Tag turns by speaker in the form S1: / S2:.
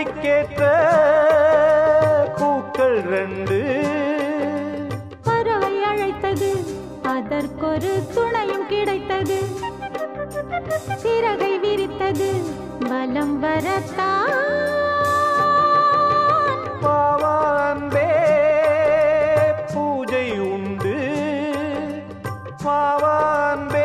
S1: இசைக்கேற்ற பூக்கள் ரெண்டு.
S2: பறவை அழைத்தது அதற்கொரு துணையும் கிடைத்தது. சிறகை விரித்தது பலம் வரத்தான்.
S1: பாவாம்பே பூஜை உண்டு. பாவாம்பே